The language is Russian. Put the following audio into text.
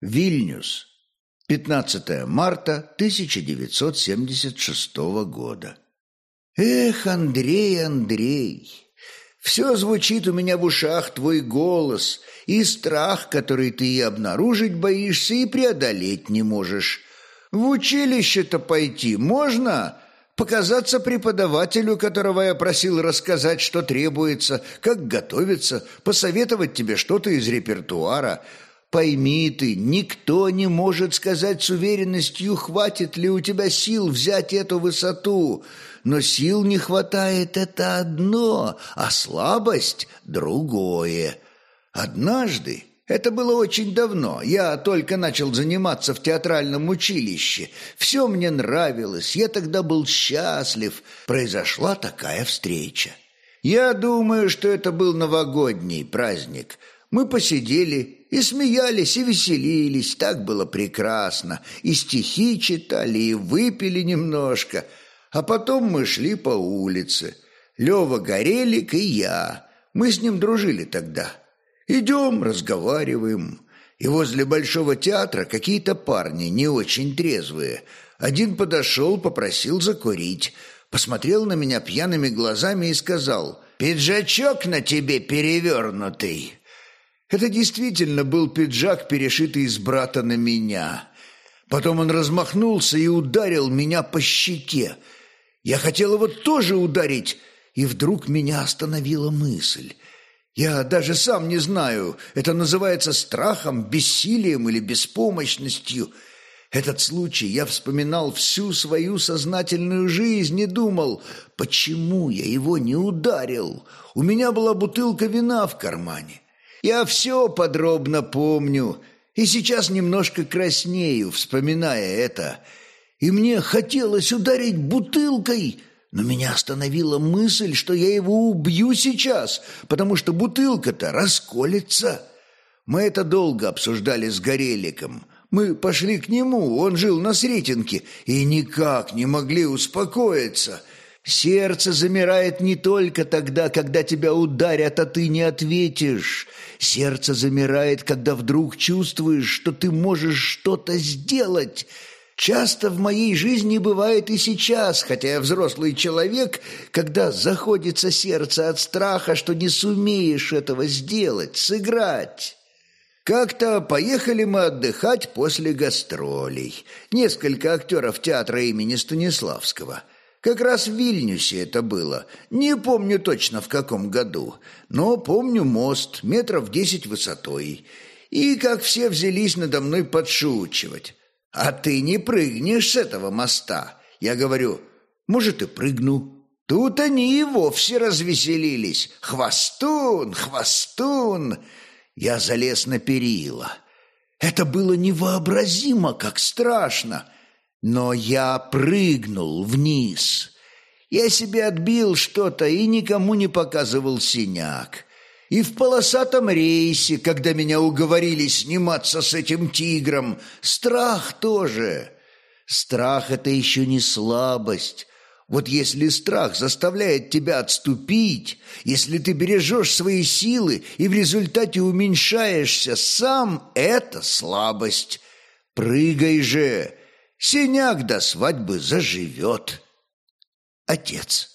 Вильнюс. 15 марта 1976 года. Эх, Андрей, Андрей, все звучит у меня в ушах твой голос и страх, который ты и обнаружить боишься, и преодолеть не можешь. В училище-то пойти можно? Показаться преподавателю, которого я просил рассказать, что требуется, как готовиться, посоветовать тебе что-то из репертуара – Пойми ты, никто не может сказать с уверенностью, хватит ли у тебя сил взять эту высоту. Но сил не хватает – это одно, а слабость – другое. Однажды, это было очень давно, я только начал заниматься в театральном училище. Все мне нравилось, я тогда был счастлив. Произошла такая встреча. Я думаю, что это был новогодний праздник. Мы посидели и смеялись, и веселились, так было прекрасно. И стихи читали, и выпили немножко. А потом мы шли по улице. Лева Горелик и я. Мы с ним дружили тогда. Идем, разговариваем. И возле Большого театра какие-то парни, не очень трезвые. Один подошел, попросил закурить. Посмотрел на меня пьяными глазами и сказал «Пиджачок на тебе перевернутый». Это действительно был пиджак, перешитый из брата на меня. Потом он размахнулся и ударил меня по щеке. Я хотел его тоже ударить, и вдруг меня остановила мысль. Я даже сам не знаю, это называется страхом, бессилием или беспомощностью. Этот случай я вспоминал всю свою сознательную жизнь и думал, почему я его не ударил. У меня была бутылка вина в кармане. Я все подробно помню, и сейчас немножко краснею, вспоминая это. И мне хотелось ударить бутылкой, но меня остановила мысль, что я его убью сейчас, потому что бутылка-то расколется. Мы это долго обсуждали с Гореликом. Мы пошли к нему, он жил на Сретенке, и никак не могли успокоиться – Сердце замирает не только тогда, когда тебя ударят, а ты не ответишь. Сердце замирает, когда вдруг чувствуешь, что ты можешь что-то сделать. Часто в моей жизни бывает и сейчас, хотя я взрослый человек, когда заходится сердце от страха, что не сумеешь этого сделать, сыграть. Как-то поехали мы отдыхать после гастролей. Несколько актеров театра имени Станиславского – как раз в Вильнюсе это было. Не помню точно в каком году, но помню мост, метров десять высотой. И как все взялись надо мной подшучивать. «А ты не прыгнешь с этого моста?» Я говорю, «Может, и прыгну». Тут они и вовсе развеселились. «Хвостун! Хвостун!» Я залез на перила. Это было невообразимо, как страшно. Но я прыгнул вниз. Я себе отбил что-то и никому не показывал синяк. И в полосатом рейсе, когда меня уговорили сниматься с этим тигром, страх тоже. Страх — это еще не слабость. Вот если страх заставляет тебя отступить, если ты бережешь свои силы и в результате уменьшаешься сам, это слабость. Прыгай же, Синяк до свадьбы заживет. Отец.